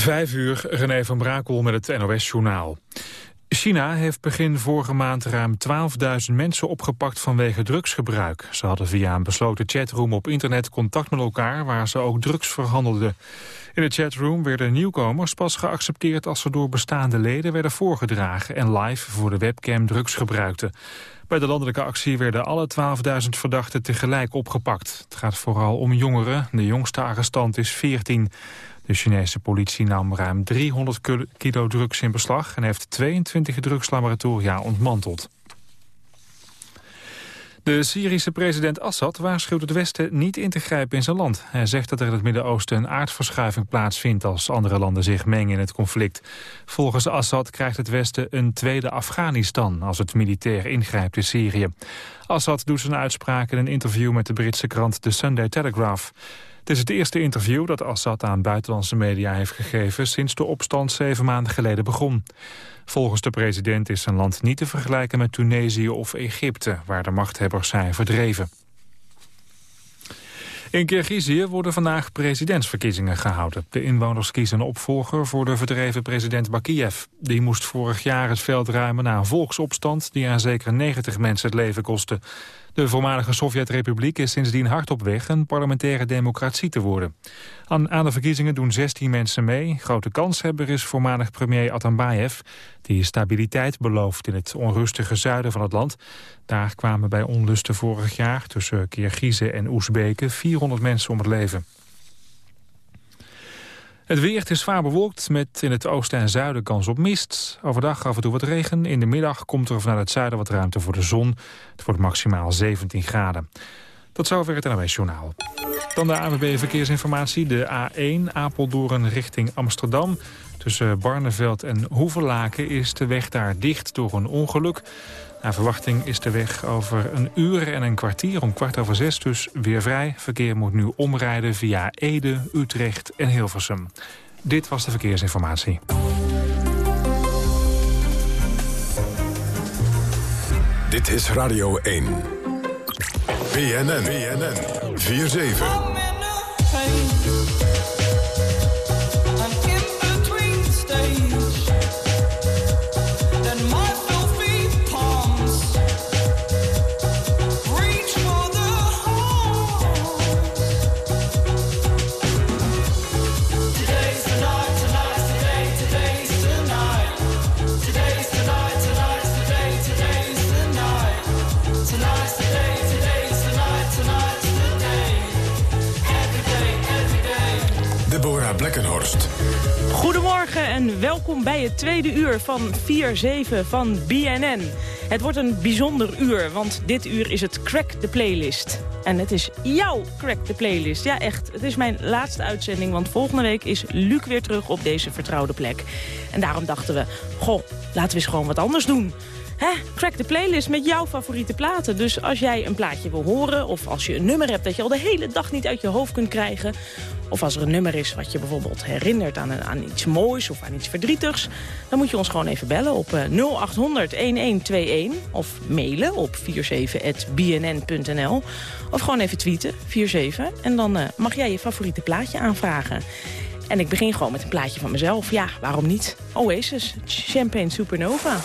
Vijf uur, René van Brakel met het NOS-journaal. China heeft begin vorige maand ruim 12.000 mensen opgepakt vanwege drugsgebruik. Ze hadden via een besloten chatroom op internet contact met elkaar waar ze ook drugs verhandelden. In de chatroom werden nieuwkomers pas geaccepteerd als ze door bestaande leden werden voorgedragen en live voor de webcam drugs gebruikten. Bij de landelijke actie werden alle 12.000 verdachten tegelijk opgepakt. Het gaat vooral om jongeren. De jongste arrestant is 14. De Chinese politie nam ruim 300 kilo drugs in beslag... en heeft 22 drugslaboratoria ontmanteld. De Syrische president Assad waarschuwt het Westen niet in te grijpen in zijn land. Hij zegt dat er in het Midden-Oosten een aardverschuiving plaatsvindt... als andere landen zich mengen in het conflict. Volgens Assad krijgt het Westen een tweede Afghanistan... als het militair ingrijpt in Syrië. Assad doet zijn uitspraak in een interview met de Britse krant The Sunday Telegraph. Het is het eerste interview dat Assad aan buitenlandse media heeft gegeven... sinds de opstand zeven maanden geleden begon. Volgens de president is zijn land niet te vergelijken met Tunesië of Egypte... waar de machthebbers zijn verdreven. In Kirgizië worden vandaag presidentsverkiezingen gehouden. De inwoners kiezen een opvolger voor de verdreven president Bakiev. Die moest vorig jaar het veld ruimen na een volksopstand... die aan zeker 90 mensen het leven kostte. De voormalige Sovjet-republiek is sindsdien hard op weg een parlementaire democratie te worden. Aan, aan de verkiezingen doen 16 mensen mee. Grote kanshebber is voormalig premier Atambayev, die stabiliteit belooft in het onrustige zuiden van het land. Daar kwamen bij onlusten vorig jaar tussen Kirgizen en Oezbeken 400 mensen om het leven. Het weer is zwaar bewolkt met in het oosten en zuiden kans op mist. Overdag af en toe wat regen. In de middag komt er vanuit het zuiden wat ruimte voor de zon. Het wordt maximaal 17 graden. Tot zover het NOS Journaal. Dan de AWB Verkeersinformatie. De A1 Apeldoorn richting Amsterdam. Tussen Barneveld en Hoevelaken is de weg daar dicht door een ongeluk. Naar verwachting is de weg over een uur en een kwartier om kwart over zes dus weer vrij. Verkeer moet nu omrijden via Ede, Utrecht en Hilversum. Dit was de verkeersinformatie. Dit is Radio 1. BNN, BNN, 4-7. Goedemorgen en welkom bij het tweede uur van 4-7 van BNN. Het wordt een bijzonder uur, want dit uur is het Crack the Playlist. En het is jouw Crack the Playlist. Ja, echt. Het is mijn laatste uitzending, want volgende week is Luc weer terug op deze vertrouwde plek. En daarom dachten we, goh, laten we eens gewoon wat anders doen. Hè? Crack de playlist met jouw favoriete platen. Dus als jij een plaatje wil horen of als je een nummer hebt... dat je al de hele dag niet uit je hoofd kunt krijgen... of als er een nummer is wat je bijvoorbeeld herinnert aan, aan iets moois of aan iets verdrietigs... dan moet je ons gewoon even bellen op 0800-1121 eh, of mailen op 47.bnn.nl of gewoon even tweeten, 47. En dan uh, mag jij je favoriete plaatje aanvragen. En ik begin gewoon met een plaatje van mezelf. Ja, waarom niet? Oasis, Champagne Supernova.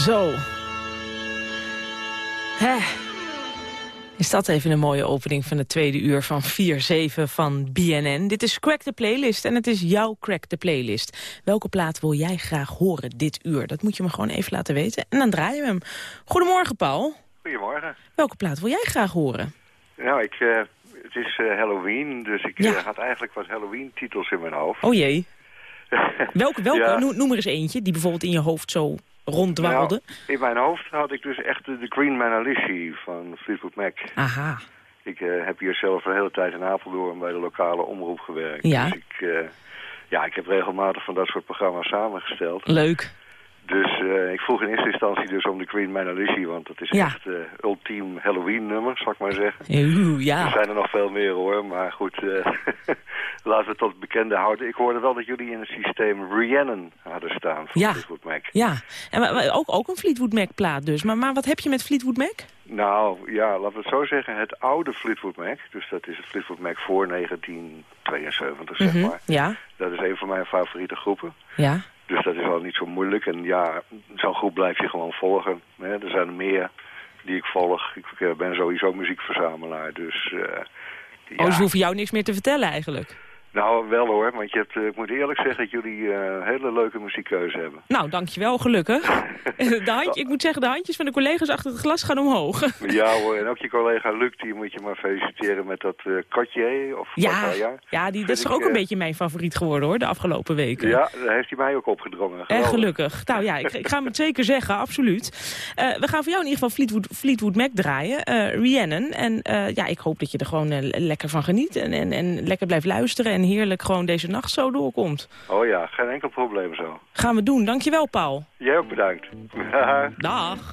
Zo. Hè. Is dat even een mooie opening van het tweede uur van 4-7 van BNN. Dit is Crack the Playlist en het is jouw Crack the Playlist. Welke plaat wil jij graag horen dit uur? Dat moet je me gewoon even laten weten. En dan draaien we hem. Goedemorgen, Paul. Goedemorgen. Welke plaat wil jij graag horen? Nou, ik, uh, het is uh, Halloween, dus ik ja. uh, had eigenlijk wat Halloween-titels in mijn hoofd. Oh jee. welke, welke? Ja. Noem er eens eentje die bijvoorbeeld in je hoofd zo ronddwaalde? Nou, in mijn hoofd had ik dus echt de Green Man Alicia van Fleetwood Mac. Aha. Ik uh, heb hier zelf een hele tijd in Apeldoorn bij de lokale omroep gewerkt. Ja. Dus ik, uh, ja, ik heb regelmatig van dat soort programma's samengesteld. Leuk. Dus uh, ik vroeg in eerste instantie dus om de Man Alicia, want dat is Ja. echt uh, ultiem Halloween nummer, zal ik maar zeggen. Oeh, Er ja. zijn er nog veel meer hoor, maar goed, eh, laten we het tot bekende houden. Ik hoorde wel dat jullie in het systeem Rhiannon hadden staan van Ja. Fleetwood Mac. Ja, en maar- maar ook, ook een Fleetwood Mac plaat dus. Maar, maar wat heb je met Fleetwood Mac? Nou, ja, laten we het zo zeggen. Het oude Fleetwood Mac, dus dat is het Fleetwood Mac voor 1972, zeg Mhm, maar. Ja, Dat is een van mijn favoriete groepen. ja. Dus dat is al niet zo moeilijk. En ja, zo'n groep blijf je gewoon volgen. Hè. Er zijn er meer die ik volg. Ik ben sowieso muziekverzamelaar, dus... eh, Oh, ja. we hoeven jou niks meer te vertellen eigenlijk. Nou, wel hoor, want je hebt, eh, ik moet eerlijk zeggen dat jullie een hele leuke muziekkeuze hebben. Nou, dankjewel, gelukkig. De handje, ik moet zeggen, de handjes van de collega's achter het glas gaan omhoog. Ja hoor, en ook je collega Luc, die moet je maar feliciteren met dat Cartier. Of Ja, ja. die, dat is toch ook een beetje mijn favoriet geworden hoor, de afgelopen weken. Ja, daar heeft hij mij ook opgedrongen. En gelukkig. Nou ja, ik, ik ga hem het zeker zeggen, absoluut. We gaan voor jou in ieder geval Fleetwood, Fleetwood Mac draaien, Rhiannon. En ja, ik hoop dat je er gewoon lekker van geniet en, en, en lekker blijft luisteren... en heerlijk gewoon deze nacht zo doorkomt. Oh ja, geen enkel probleem zo. Gaan we doen. Dankjewel, Paul. Jij ook bedankt. Dag.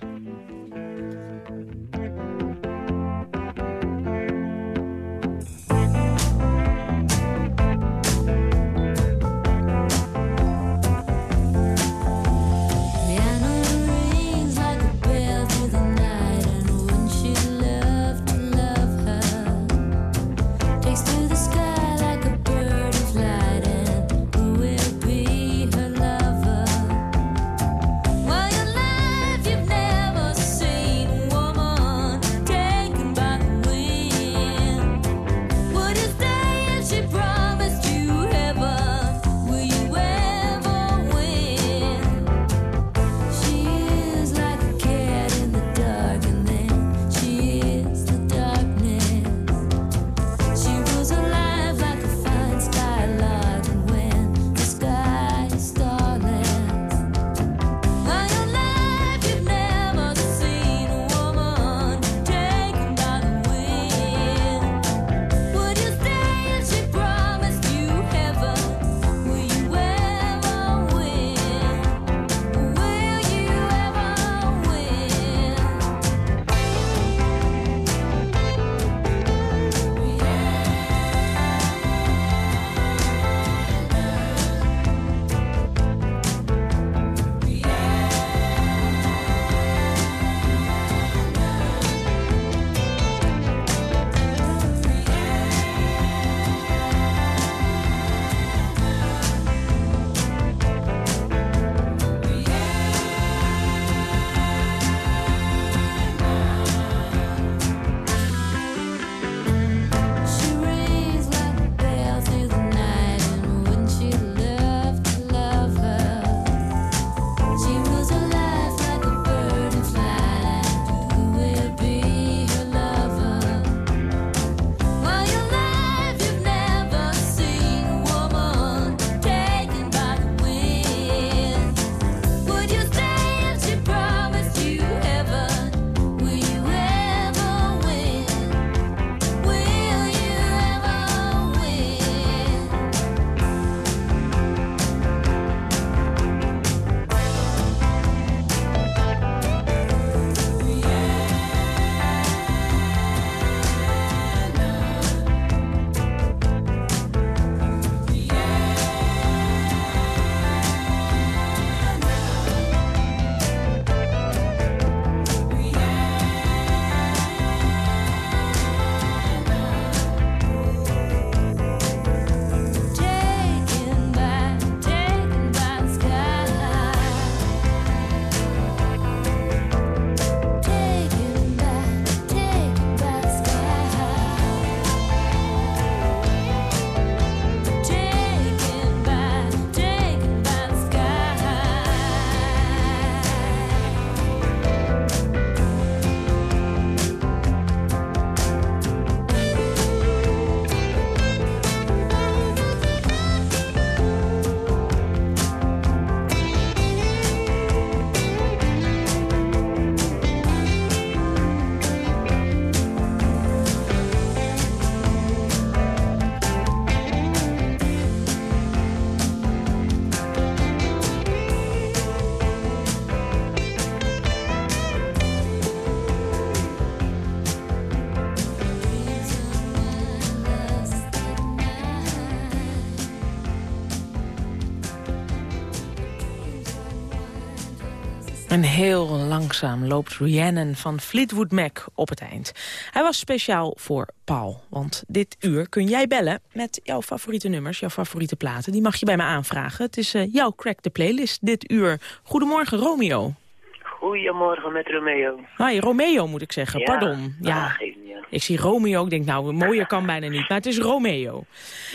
En heel langzaam loopt Rhiannon van Fleetwood Mac op het eind. Hij was speciaal voor Paul, want dit uur kun jij bellen met jouw favoriete nummers, jouw favoriete platen. Die mag je bij me aanvragen. Het is eh, jouw Crack the Playlist dit uur. Goedemorgen Romeo. Goedemorgen met Romeo. Hi, Romeo moet ik zeggen, pardon. Ja, niet, ja. ik zie Romeo, ik denk nou, mooier kan bijna niet, maar het is Romeo.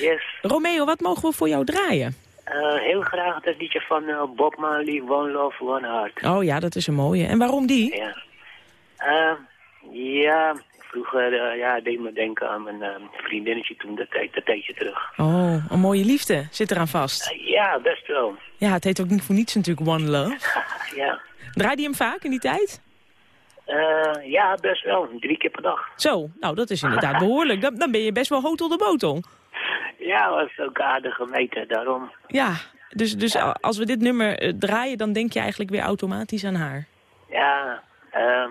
Yes. Romeo, wat mogen we voor jou draaien? Eh, heel graag dat liedje van eh, Bob Marley, One Love, One Heart. Oh ja, dat is een mooie. En waarom die? Ja. Eh, ja, vroeger ja, deed me denken aan mijn vriendinnetje toen, dat tijd, dat tijdje terug. Oh, een mooie liefde zit eraan vast. Ja, best wel. Ja, het heet ook niet voor niets natuurlijk One Love. ja. Draaide je hem vaak in die tijd? Ja, best wel. Drie keer per dag. Zo, nou dat is inderdaad behoorlijk. Dan, dan ben je best wel hotel de botel. Ja, was ook aardig gemeten, daarom. Ja, dus, dus als we dit nummer eh, draaien, dan denk je eigenlijk weer automatisch aan haar. Ja, ehm,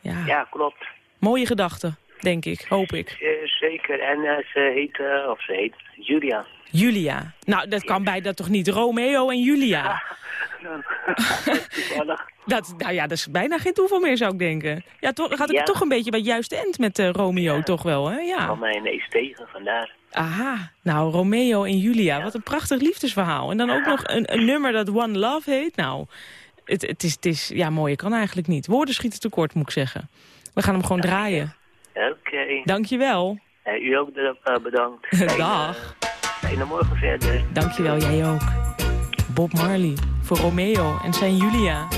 Ja, ja, klopt. mooie gedachte, denk ik, hoop ik. Eh, zeker. En eh, ze heet, eh, of ze heet, Julia. Julia. Nou, dat kan bij dat toch niet? Romeo en Julia. Dat, nou ja, dat is bijna geen toeval meer, zou ik denken. Ja, toch, gaat het Ja. toch een beetje bij het juiste end met eh, Romeo, toch wel, hè? Ja. Van mij ineens tegen, vandaar. Aha, nou, Romeo en Julia, wat een prachtig liefdesverhaal. En dan ook nog een, een nummer dat One Love heet. Nou, het, het, is, het is, ja, mooie kan eigenlijk niet. Woorden schieten tekort, moet ik zeggen. We gaan hem gewoon draaien. Oké. Dankjewel. Eh, u ook eh, bedankt. Dag. Fijne morgen verder. Dankjewel, jij ook. Bob Marley, voor Romeo en zijn Julia.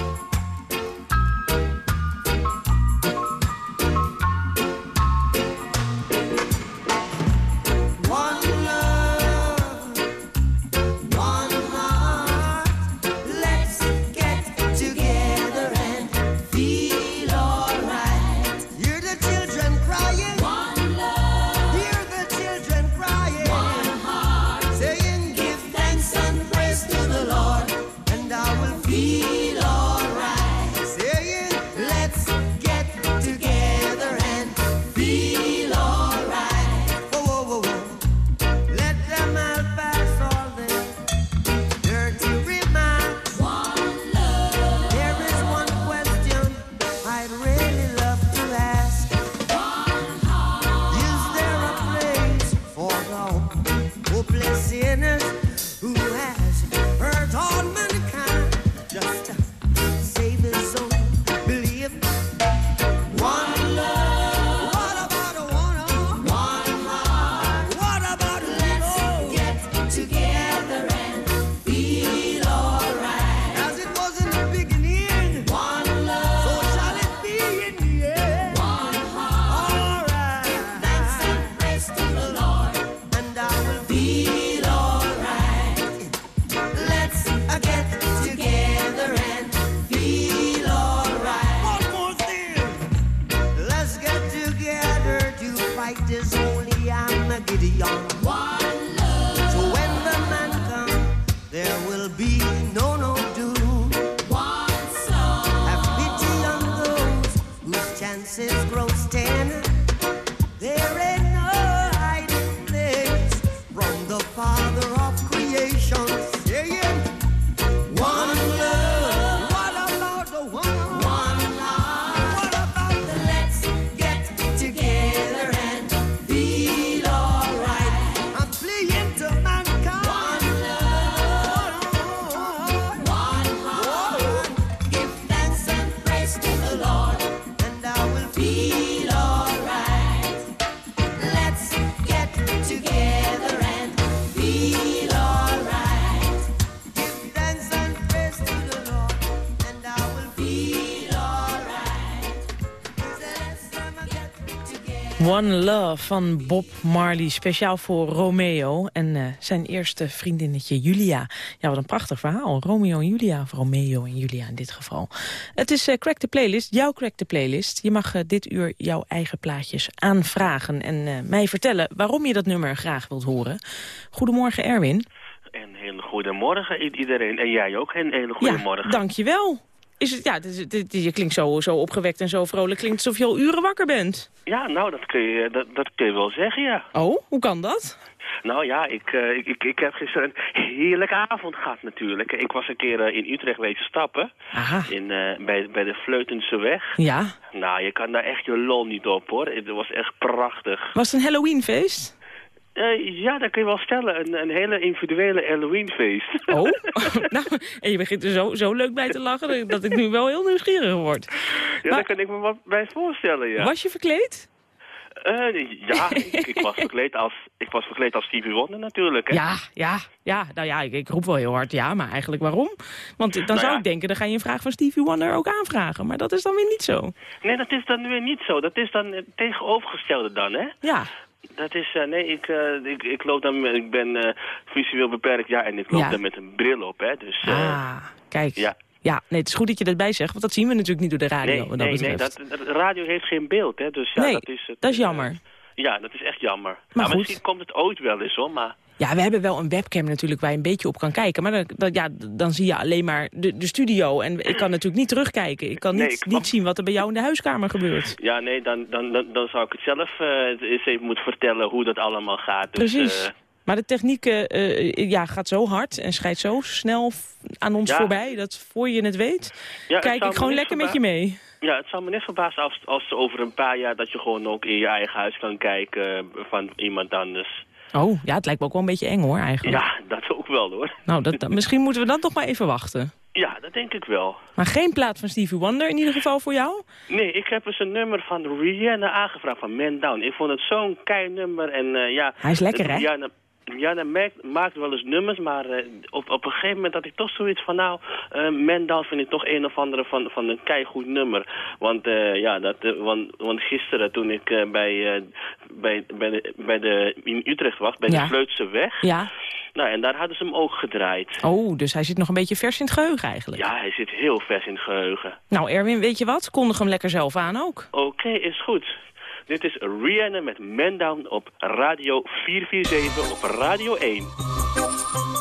Be. No no One Love van Bob Marley, speciaal voor Romeo en eh, zijn eerste vriendinnetje Julia. Ja, wat een prachtig verhaal. Romeo en Julia, of Romeo en Julia in dit geval. Het is eh, Crack the Playlist, jouw Crack the Playlist. Je mag eh, dit uur jouw eigen plaatjes aanvragen en mij vertellen waarom je dat nummer graag wilt horen. Goedemorgen Erwin. Een hele goede morgen i- iedereen. En jij ook een hele goede ja, dankjewel. Is het, ja, je klinkt zo, zo opgewekt en zo vrolijk. Klinkt alsof je al uren wakker bent. Ja, nou, dat kun, je, dat, dat kun je wel zeggen, ja. Oh, hoe kan dat? Nou ja, ik, eh, ik, ik, ik heb gisteren een heerlijke avond gehad natuurlijk. Ik was een keer eh, in Utrecht wezen stappen, Aha. in, eh, bij, bij de Fleutense weg. Ja. Nou, je kan daar echt je lol niet op, hoor. Het was echt prachtig. Was het een Halloweenfeest? Eh, ja, dat kun je wel stellen. Een, een hele individuele Halloweenfeest. Oh, nou, en je begint er zo, zo leuk bij te lachen dat ik nu wel heel nieuwsgierig word. ja, Maar- daar kan ik me wat bij voorstellen, ja. Was je verkleed? Eh, ja, ik, ik, was verkleed als, ik was verkleed als Stevie Wonder natuurlijk. Hè. Ja, ja, ja. Nou ja, ik, ik roep wel heel hard ja, maar eigenlijk waarom? Want dan zou ja. ik denken, dan ga je een vraag van Stevie Wonder ook aanvragen. Maar dat is dan weer niet zo. Nee, dat is dan weer niet zo. Dat is dan het tegenovergestelde dan, hè? Ja, Dat is, eh, nee, ik, eh, ik, ik loop dan, ik ben eh, visueel beperkt, ja, en ik loop Ja. dan met een bril op, hè. Dus, ah, kijk. ja. Ja, nee, het is goed dat je dat bij zegt, want dat zien we natuurlijk niet door de radio. Nee, wat dat nee, nee, betreft. dat- radio heeft geen beeld, hè. Dus ja, Nee, dat is... Het, dat is jammer. ja, dat is echt jammer. Maar goed. misschien komt het ooit wel eens, hoor, maar... Ja, we hebben wel een webcam natuurlijk waar je een beetje op kan kijken. Maar dan, dan- ja, dan zie je alleen maar de, de studio. En ik kan natuurlijk niet terugkijken. Ik kan niet, Nee, ik- niet zien wat er bij jou in de huiskamer gebeurt. Ja, nee, dan, dan, dan, dan zou ik het zelf eh, eens even moeten vertellen hoe dat allemaal gaat. Dus, Precies. eh, Maar de techniek eh, ja, gaat zo hard en scheidt zo snel aan ons Ja. voorbij... dat voor je het weet, ja, kijk ik gewoon lekker met je mee. Ja, het zou me net verbazen als, als over een paar jaar dat je gewoon ook in je eigen huis kan kijken van iemand anders. Oh, ja, het lijkt me ook wel een beetje eng hoor eigenlijk. Ja, dat ook wel hoor. Nou, dat, dat- misschien moeten we dan toch maar even wachten. Ja, dat denk ik wel. Maar geen plaat van Stevie Wonder in ieder geval voor jou? Nee, ik heb eens een nummer van Rihanna aangevraagd, van Man Down. Ik vond het zo'n kei nummer en eh, ja... Hij is lekker, hè? Rihanna, Rihanna maakt, maakt wel eens nummers, maar eh, op, op een gegeven moment had ik toch zoiets van... Nou, eh Man Down vind ik toch een of andere van, van een keigoed nummer. Want eh, ja, dat, eh, want, want gisteren toen ik eh, bij, eh, bij, bij, de, bij de, in Utrecht was, bij Ja. de Vleutse weg... Ja. Nou, en daar hadden ze hem ook gedraaid. Oh, dus hij zit nog een beetje vers in het geheugen eigenlijk. Ja, hij zit heel vers in het geheugen. Nou, Erwin, weet je wat? Kondig hem lekker zelf aan ook. Oké, is goed. Dit is Rihanna met Man Down op Radio 447 op Radio 1.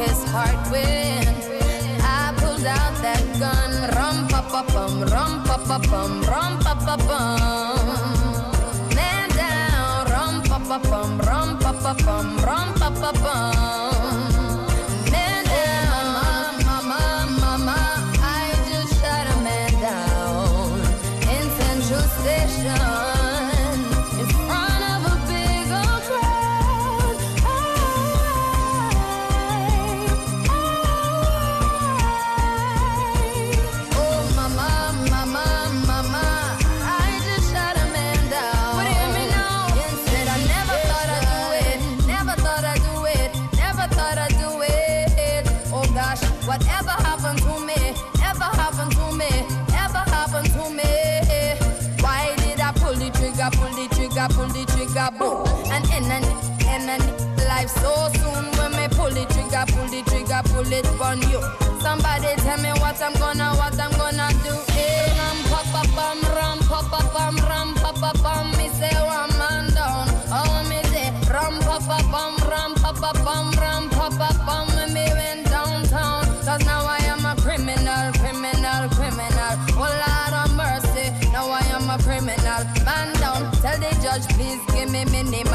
His heart when I pulled out that gun. Rum pa pa bum, rum pa pa bum, rum pa pa bum. Man down, rum pa pa bum, rum pa pa bum, rum pa pa bum. So soon when me pull the trigger, pull the trigger, pull it on you. Somebody tell me what I'm gonna, what I'm gonna do. Hey, ram, pa pa bum, ram, pa pa bum, ram, pa pa bum. Me say one man down. Oh, me say ram, pa pa bum, ram, pa pa bum, ram, pa pa bum. When me went downtown, 'cause now I am a criminal, criminal, criminal. Oh Lord of mercy, now I am a criminal. Man down, tell the judge please give me minimal.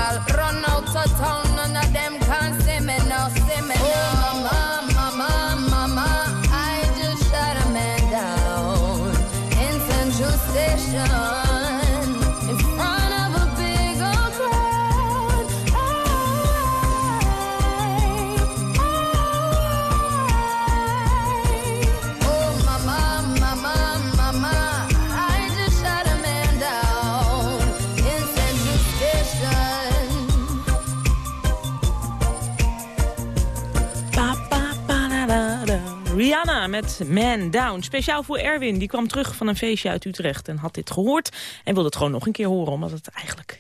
Man Down. Speciaal voor Erwin. Die kwam terug van een feestje uit Utrecht en had dit gehoord. En wilde het gewoon nog een keer horen, omdat het eigenlijk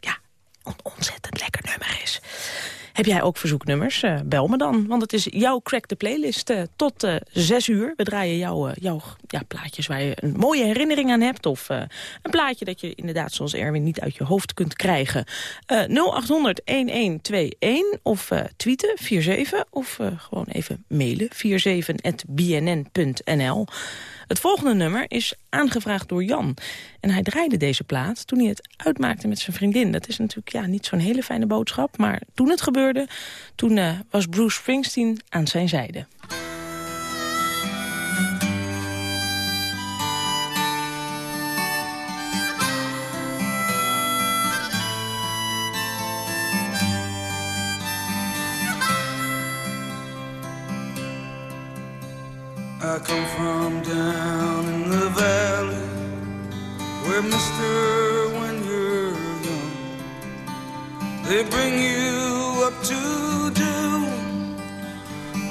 een ontzettend lekker nummer is. Heb jij ook verzoeknummers? Eh, bel me dan, want het is jouw Crack the Playlist eh, tot eh, zes uur. We draaien jouw, jouw ja, plaatjes waar je een mooie herinnering aan hebt... of een plaatje dat je inderdaad zoals Erwin niet uit je hoofd kunt krijgen. Eh 0800-1121 of tweeten 47 of gewoon even mailen 47.bnn.nl. Het volgende nummer is aangevraagd door Jan. En hij draaide deze plaat toen hij het uitmaakte met zijn vriendin. Dat is natuurlijk ja, niet zo'n hele fijne boodschap. Maar toen het gebeurde, toen eh, was Bruce Springsteen aan zijn zijde. I come from down in the valley where, mister, when you're young, they bring you up to do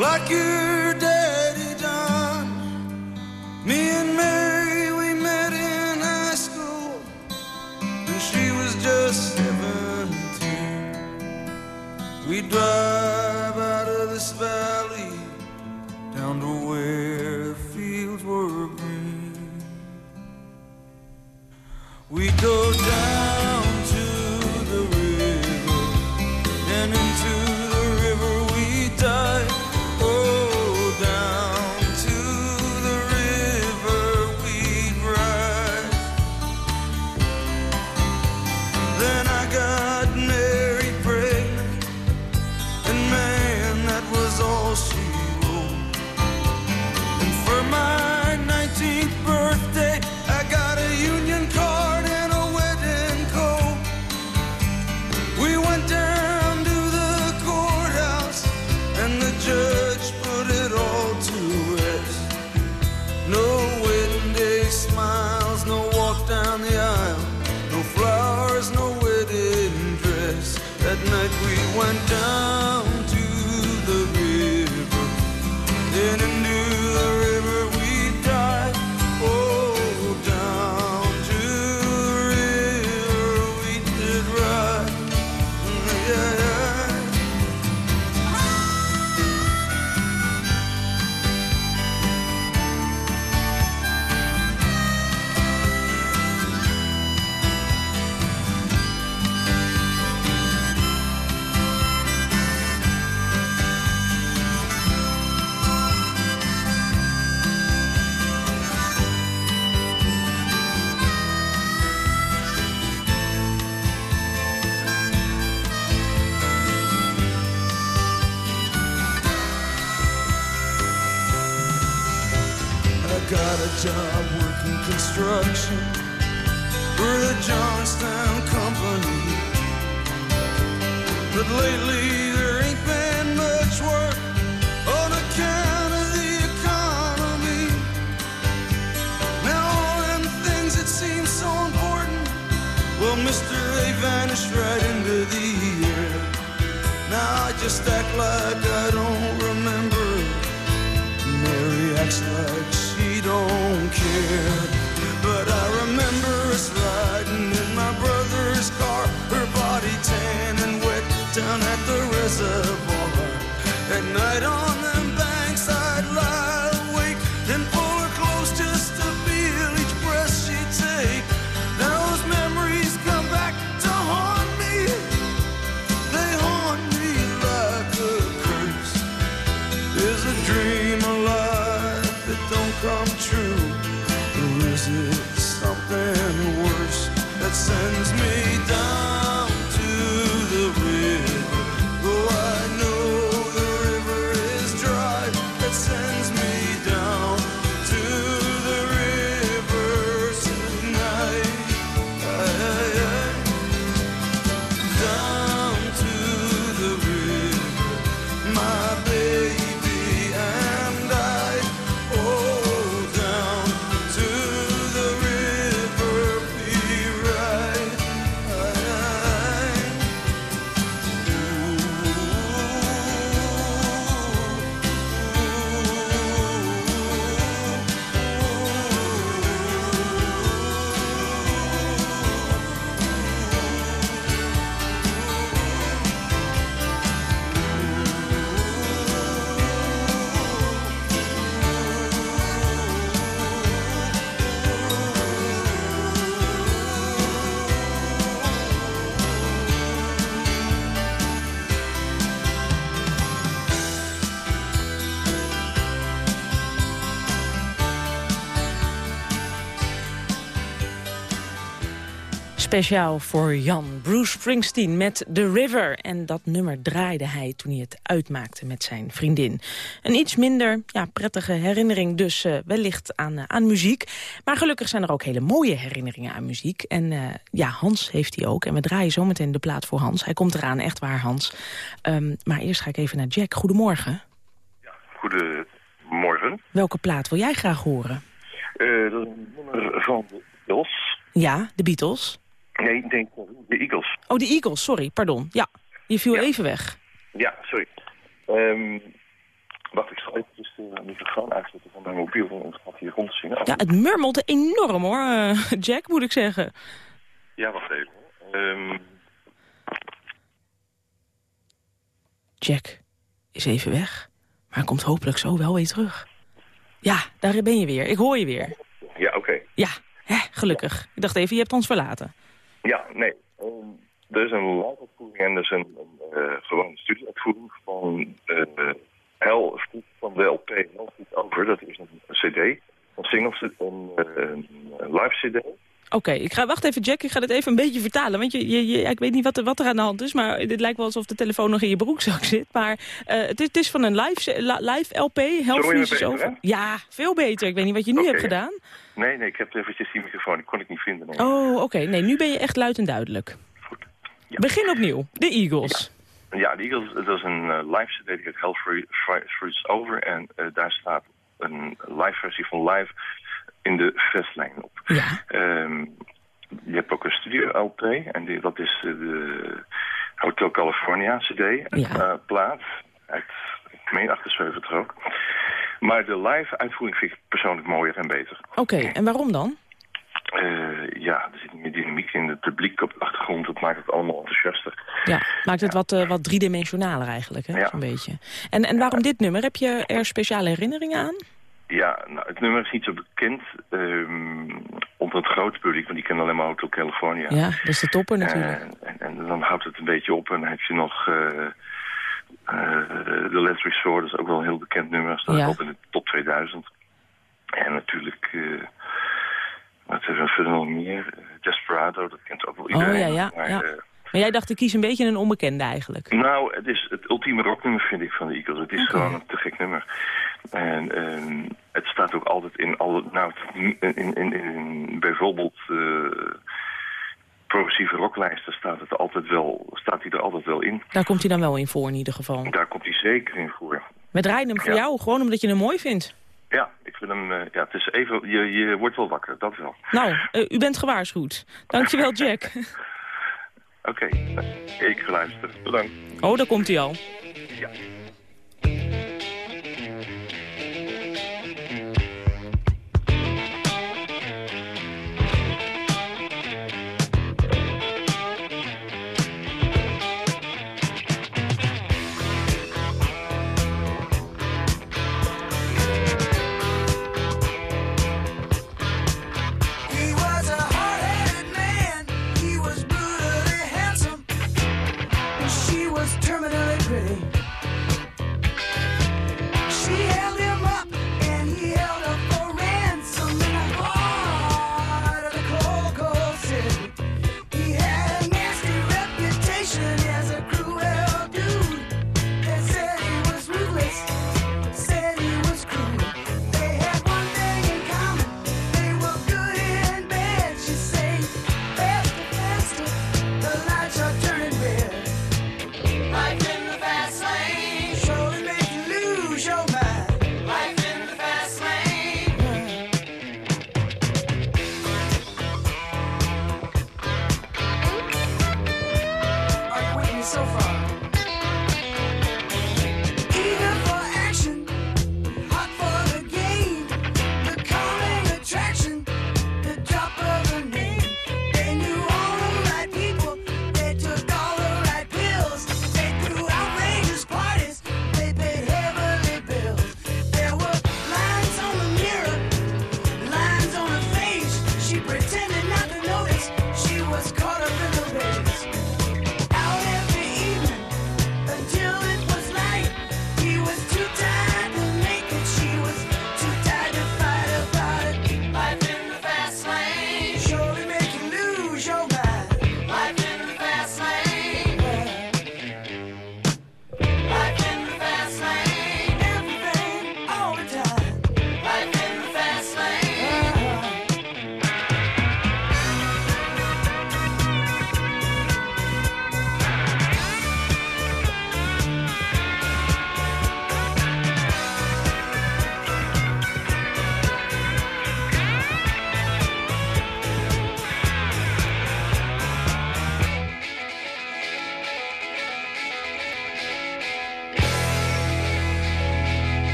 like your daddy done. Me and Mary, we met in high school, and she was just 17. We drive out of this valley down to just act like I Speciaal voor Jan, Bruce Springsteen met The River. En dat nummer draaide hij toen hij het uitmaakte met zijn vriendin. Een iets minder ja, prettige herinnering dus eh, wellicht aan, eh, aan muziek. Maar gelukkig zijn er ook hele mooie herinneringen aan muziek. En eh, ja, Hans heeft die ook. En we draaien zometeen de plaat voor Hans. Hij komt eraan, echt waar Hans. Ehm, maar eerst ga ik even naar Jack. Goedemorgen. Goedemorgen. Welke plaat wil jij graag horen? Dat is een nummer van. Ja, de Beatles. Nee, ik denk de Eagles. Oh, de Eagles, sorry, pardon. Ja, je viel even weg. Ja, sorry. Ehm, wacht, ik zal even de microfoon uitzetten van mijn mobiel. Want het gaat hier rond zingen. Ja, het murmelt enorm hoor, eh, Jack, moet ik zeggen. Ja, wacht even. Ehm, Jack is even weg, maar hij komt hopelijk zo wel weer terug. Ja, daar ben je weer. Ik hoor je weer. ja, oké. Ja, hè, gelukkig. Ik dacht even, je hebt ons verlaten. Ja, nee. Ehm, er is een live-uitvoering en er is een, een eh, gewone studieuitvoering van eh Hel van de LP Hel Over. Dat is een cd, een single, een, eh, een live cd. Oké, ik ga wacht even, Jack. Ik ga dit even een beetje vertalen. Want je, je, je- ik weet niet wat er, wat er aan de hand is. Maar dit lijkt wel alsof de telefoon nog in je broekzak zit. Maar eh, het, is, het is van een live, live LP. Helft is over. hè? Ja, veel beter. Ik weet niet wat je nu hebt gedaan. Nee, nee, ik heb eventjes die microfoon. Die kon ik niet vinden. nee. Oh, oké. Nee, nu ben je echt luid en duidelijk. Begin opnieuw. De Eagles. Ja, de Eagles, dat is een eh, live CD, die heet Hell Freeze Over. En eh, daar staat een live versie van Live in de vestlijn op. Ja. Ehm, je hebt ook een studio LP en die, dat is de Hotel California CD eh, plaat. Uit, ik meen 78 ook. Maar de live uitvoering vind ik persoonlijk mooier en beter. Oké, en waarom dan? Eh, ja, er zit meer dynamiek in. Het publiek op de achtergrond, dat maakt het allemaal enthousiaster. Ja, maakt het wat, eh, wat driedimensionaler eigenlijk, hè? Ja. Zo'n beetje. En, en waarom dit nummer? Heb je er speciale herinneringen aan? Ja, nou, het nummer is niet zo bekend ehm, onder het grote publiek, want die kennen alleen maar Hotel California. Ja, dat is de topper natuurlijk. En, en, en dan houdt het een beetje op en dan heb je nog eh eh, The Last Resort, dat is ook wel een heel bekend nummer, staat Ja. ook in de top 2000. En natuurlijk, eh wat hebben we verder nog meer? Desperado, dat kent ook wel Oh iedereen. ja, ja. Maar, ja. Maar jij dacht, ik kies een beetje een onbekende eigenlijk. nou, het is het ultieme rocknummer vind ik van de Eagles. Het is gewoon een te gek nummer. En ehm, het staat ook altijd in alle... Nou, in, in, in, in bijvoorbeeld eh, progressieve rocklijsten staat, het altijd wel, staat hij er altijd wel in. Daar komt hij dan wel in voor in ieder geval. Daar komt hij zeker in voor. We draaien hem voor Ja. jou, gewoon omdat je hem mooi vindt. Ja, ik vind hem... eh, ja, het is even... Je, je wordt wel wakker, dat wel. Nou, eh, u bent gewaarschuwd. Dankjewel, Jack. Oké, ik luister. Bedankt. Oh, daar komt hij al. Ja.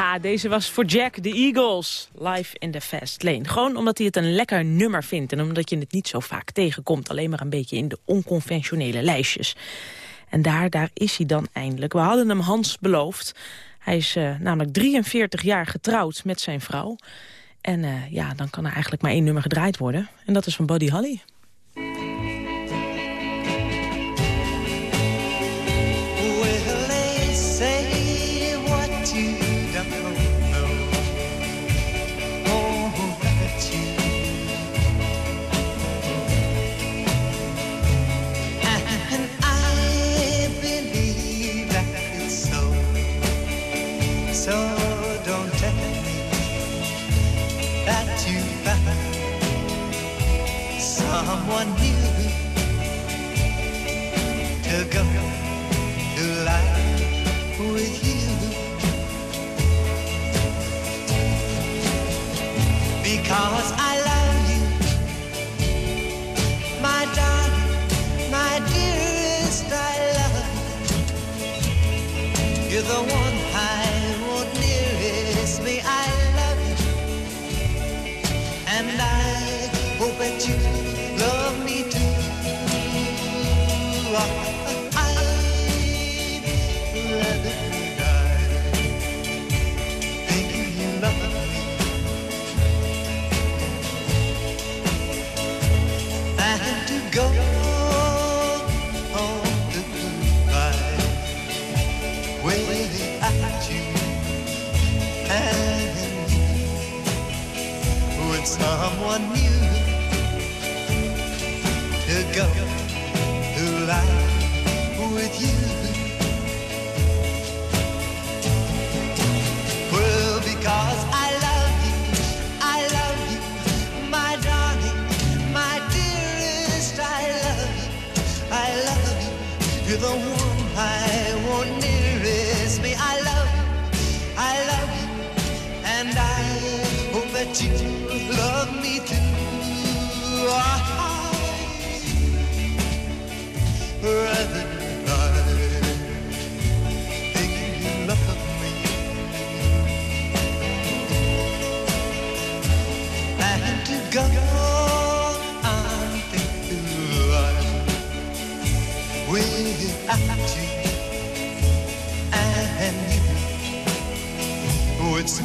Ja, deze was voor Jack, the Eagles, live in the fast lane. Gewoon omdat hij het een lekker nummer vindt en omdat je het niet zo vaak tegenkomt. Alleen maar een beetje in de onconventionele lijstjes. En daar, daar is hij dan eindelijk. We hadden hem Hans beloofd. Hij is eh, namelijk 43 jaar getrouwd met zijn vrouw. En eh, ja, dan kan er eigenlijk maar één nummer gedraaid worden. En dat is van Buddy Holly. Someone new to go to life with you because I love you, my darling, my dearest. I love you. You're the one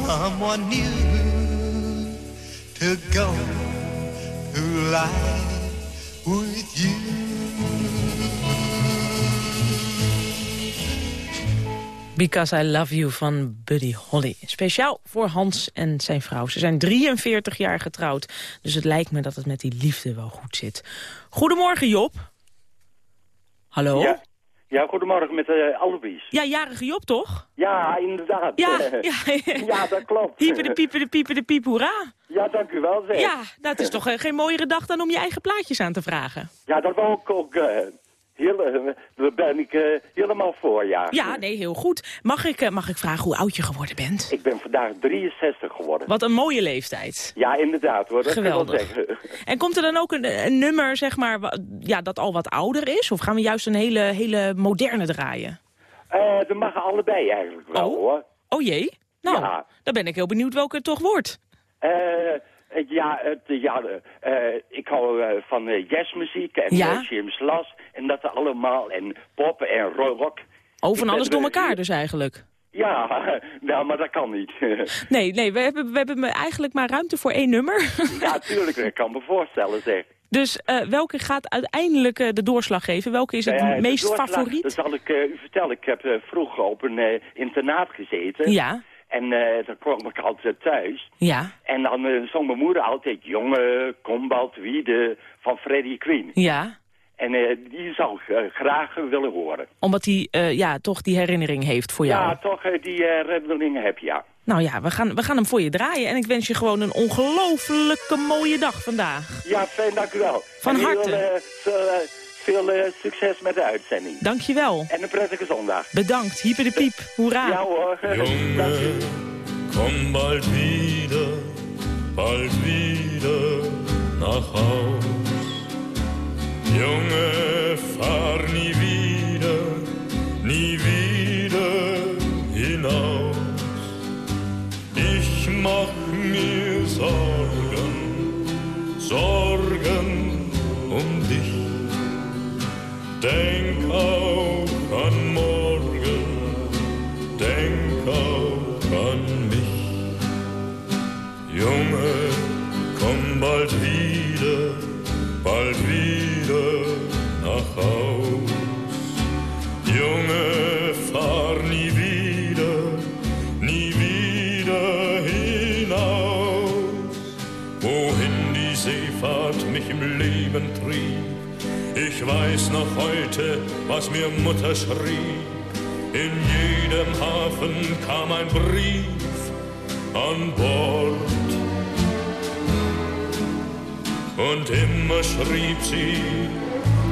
someone new to go through life with you. Because I Love You van Buddy Holly. Speciaal voor Hans en zijn vrouw. Ze zijn 43 jaar getrouwd. Dus het lijkt me dat het met die liefde wel goed zit. Goedemorgen Job. Hallo? Ja, ja goedemorgen met uh, Albies. Ja, jarige Job toch? Ja, inderdaad. Ja, ja. ja, dat klopt. Piepen de piepen de piepen de piep, hoera. Ja, dank u wel, zeg. Ja, dat is toch eh, geen mooiere dag dan om je eigen plaatjes aan te vragen. Ja, dat wou ik ook... eh, heel, eh, daar ben ik eh, helemaal voor, ja. Ja, nee, heel goed. Mag ik, eh, mag ik vragen hoe oud je geworden bent? Ik ben vandaag 63 geworden. Wat een mooie leeftijd. Ja, inderdaad hoor, dat kan ik wel Geweldig. En komt er dan ook een, een nummer, zeg maar, ja, dat al wat ouder is? Of gaan we juist een hele, hele moderne draaien? Eh dat mag allebei eigenlijk wel, hoor. Oh jee? Nou, Ja. dan ben ik heel benieuwd welke het toch wordt. Eh, eh, ja, het, ja eh, ik hou eh, van eh, jazzmuziek en Ja? eh, James Las en dat allemaal. En pop en rock. Oh, van ben alles door elkaar dus eigenlijk. Ja, nou, maar dat kan niet. Nee, nee, we hebben, we hebben eigenlijk maar ruimte voor één nummer. ja, tuurlijk, ik kan me voorstellen, zeg. Dus eh, welke gaat uiteindelijk eh, de doorslag geven? Welke is het Eh, meest doorslag, favoriet? Dat zal ik eh, u vertellen. Ik heb eh, vroeger op een eh, internaat gezeten. Ja, En eh dan kwam ik altijd thuis. ja, En dan eh, zong mijn moeder altijd... Jonge, Combalt Wiede van Freddie Queen. ja. En eh, die zou ik graag willen horen. Omdat hij ja, toch die herinnering heeft voor jou. Ja, toch die redelingen heb je, ja. Nou ja, we gaan, we gaan hem voor je draaien. En ik wens je gewoon een ongelofelijke mooie dag vandaag. Ja, fijn, dank u wel. Van En harte. Veel eh, succes met de uitzending. Dankjewel. En een prettige zondag. Bedankt. Hyper de piep. Hoera. Ja hoor. U. komm bald wieder, bald wieder nach Haus. Junge, fahr nie wieder, nie wieder hinaus. Sorgen, Sorgen um dich. Denk auch ich weiß noch heute, was mir Mutter schrieb. In jedem Hafen kam ein Brief an Bord. Und immer schrieb sie,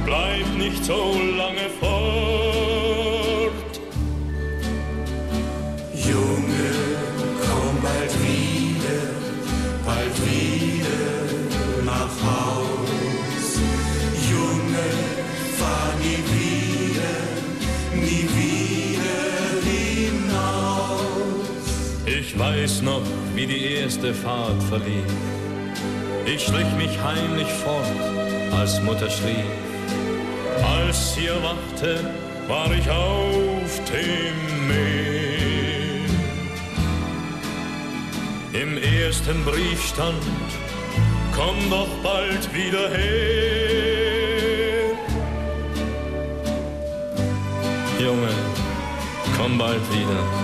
bleib nicht so lange fort. Weiß noch, wie die erste Fahrt verlief. Ich schlich mich heimlich fort, als Mutter schlief. Als sie erwachte, war ich auf dem Meer. Im ersten Brief stand, komm doch bald wieder her. Junge, komm bald wieder,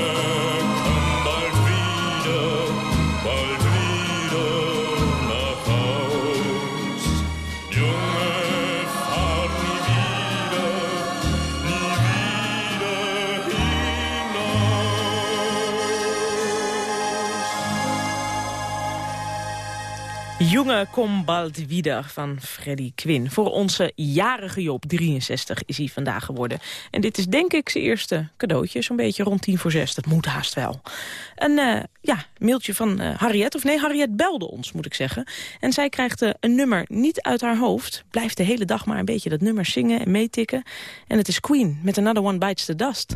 Jonge kom bald wieder van Freddy Quinn. Voor onze jarige Job, 63, is hij vandaag geworden. En dit is denk ik zijn eerste cadeautje, zo'n beetje rond tien voor zes. Dat moet haast wel. Een eh, ja, mailtje van eh, Harriet, of nee, Harriet belde ons, moet ik zeggen. En zij krijgt eh, een nummer niet uit haar hoofd. Blijft de hele dag maar een beetje dat nummer zingen en meetikken. En het is Queen met Another One Bites the Dust.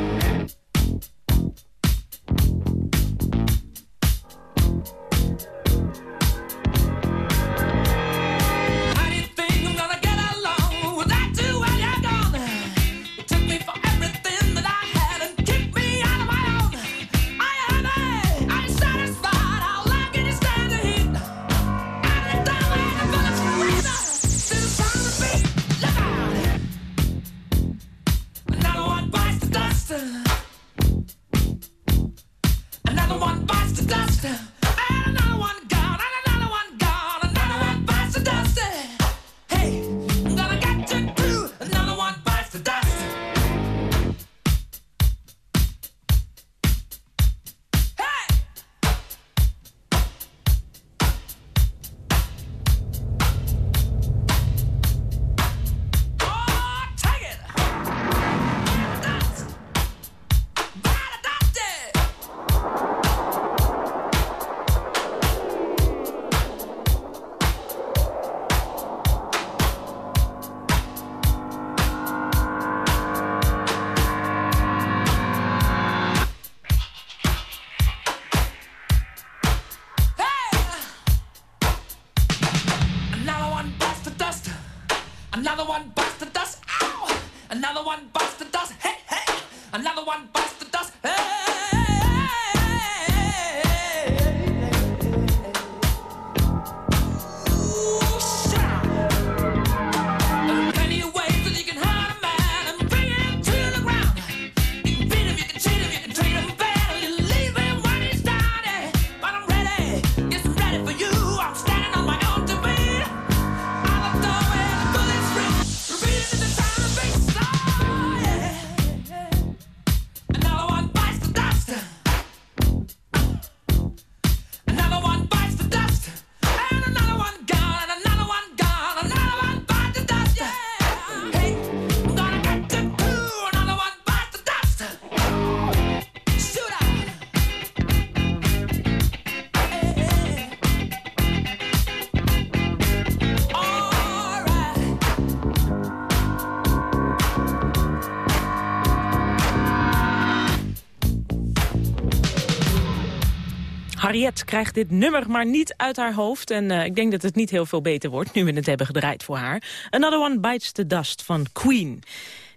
Harriet krijgt dit nummer maar niet uit haar hoofd. En eh, ik denk dat het niet heel veel beter wordt nu we het hebben gedraaid voor haar. Another One Bites the Dust van Queen.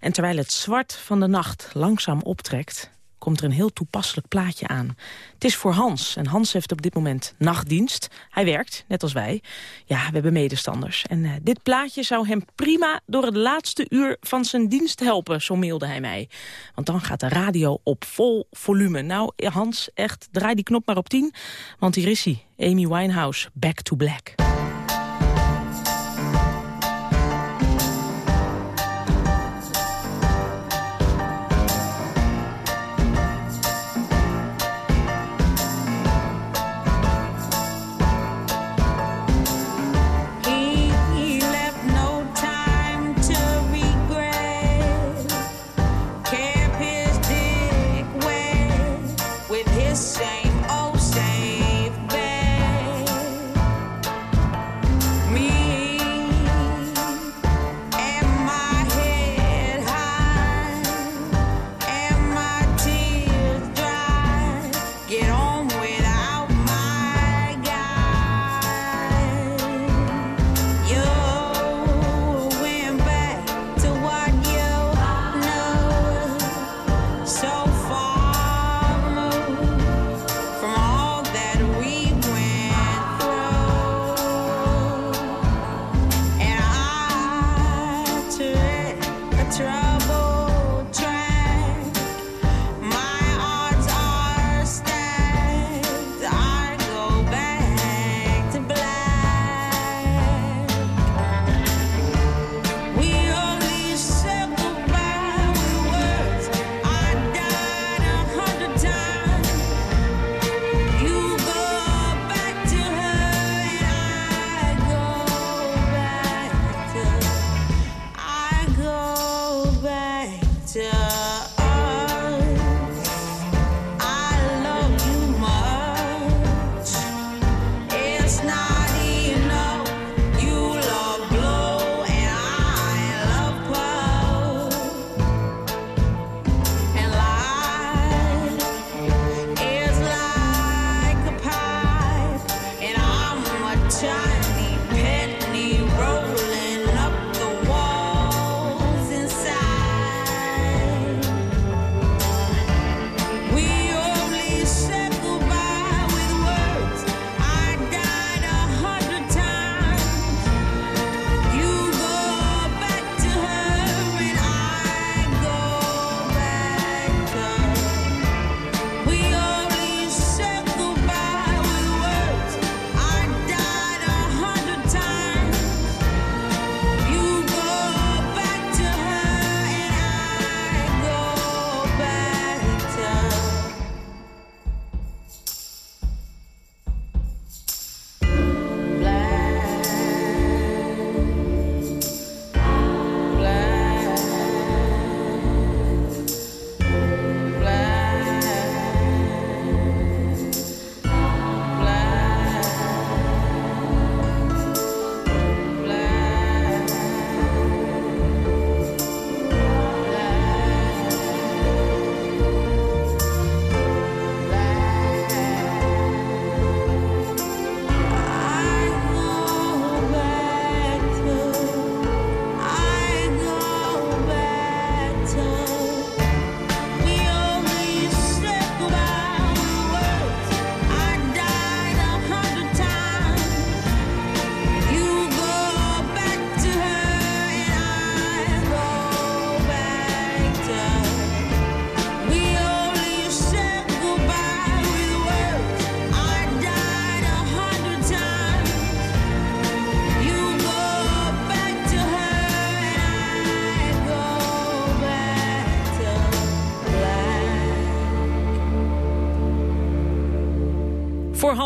En terwijl het zwart van de nacht langzaam optrekt... komt er een heel toepasselijk plaatje aan. Het is voor Hans. En Hans heeft op dit moment nachtdienst. Hij werkt, net als wij. Ja, we hebben medestanders. En eh, dit plaatje zou hem prima door het laatste uur van zijn dienst helpen, zo mailde hij mij. Want dan gaat de radio op vol volume. Nou, Hans, echt, draai die knop maar op 10. Want hier is hij, Amy Winehouse, Back to Black.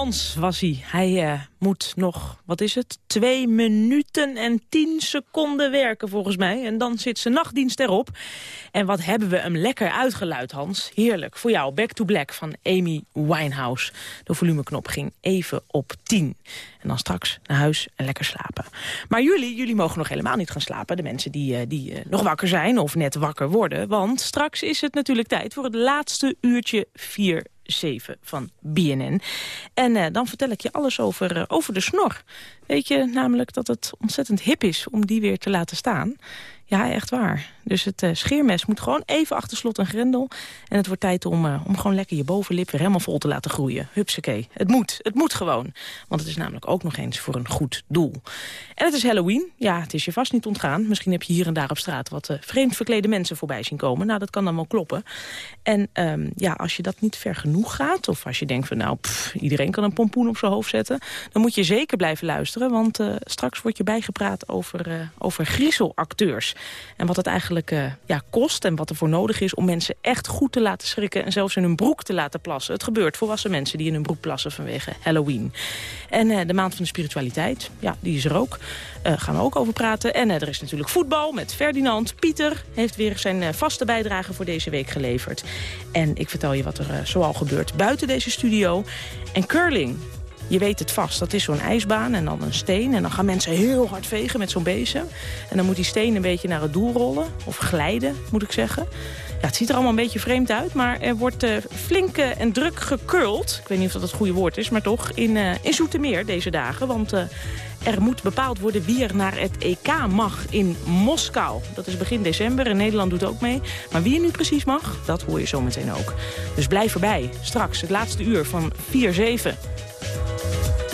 Hans was hij. Hij eh, moet nog, wat is het, twee minuten en tien seconden werken volgens mij. En dan zit zijn nachtdienst erop. En wat hebben we hem lekker uitgeluid, Hans. Heerlijk. Voor jou, Back to Black van Amy Winehouse. De volumeknop ging even op 10. En dan straks naar huis en lekker slapen. Maar jullie, jullie mogen nog helemaal niet gaan slapen. De mensen die, eh, die eh, nog wakker zijn of net wakker worden. Want straks is het natuurlijk tijd voor het laatste uurtje 4 7 van BNN. En eh, dan vertel ik je alles over, eh, over de snor. Weet je namelijk dat het ontzettend hip is om die weer te laten staan? Ja, echt waar. Dus het eh, scheermes moet gewoon even achter slot en grendel. En het wordt tijd om, eh, om gewoon lekker je bovenlip weer helemaal vol te laten groeien. Hupsakee. Het moet. Het moet gewoon. Want het is namelijk ook nog eens voor een goed doel. En het is Halloween. Ja, het is je vast niet ontgaan. Misschien heb je hier en daar op straat wat eh, vreemd verklede mensen voorbij zien komen. Nou, dat kan dan wel kloppen. En ehm, ja, als je dat niet ver genoeg gaat... of als je denkt van nou, iedereen kan een pompoen op zijn hoofd zetten... dan moet je zeker blijven luisteren. Want straks wordt je bijgepraat over, over griezelacteurs. En wat het eigenlijk eh, ja, kost en wat er voor nodig is... om mensen echt goed te laten schrikken en zelfs in hun broek te laten plassen. Het gebeurt volwassen mensen die in hun broek plassen vanwege Halloween. En eh, de maand van de spiritualiteit, ja, die is er ook. Eh gaan we ook over praten. En er is natuurlijk voetbal met Ferdinand. Pieter heeft weer zijn vaste bijdrage voor deze week geleverd. En ik vertel je wat er zoal gebeurt buiten deze studio. En curling, je weet het vast, dat is zo'n ijsbaan en dan een steen. En dan gaan mensen heel hard vegen met zo'n bezem. En dan moet die steen een beetje naar het doel rollen. Of glijden, moet ik zeggen. Ja, het ziet er allemaal een beetje vreemd uit, maar er wordt eh, flink eh, en druk gekurld. Ik weet niet of dat het goede woord is, maar toch in, eh in Zoetermeer deze dagen. Want er moet bepaald worden wie er naar het EK mag in Moskou. Dat is begin december en Nederland doet ook mee. Maar wie er nu precies mag, dat hoor je zometeen ook. Dus blijf erbij. Straks het laatste uur van 4-7 we.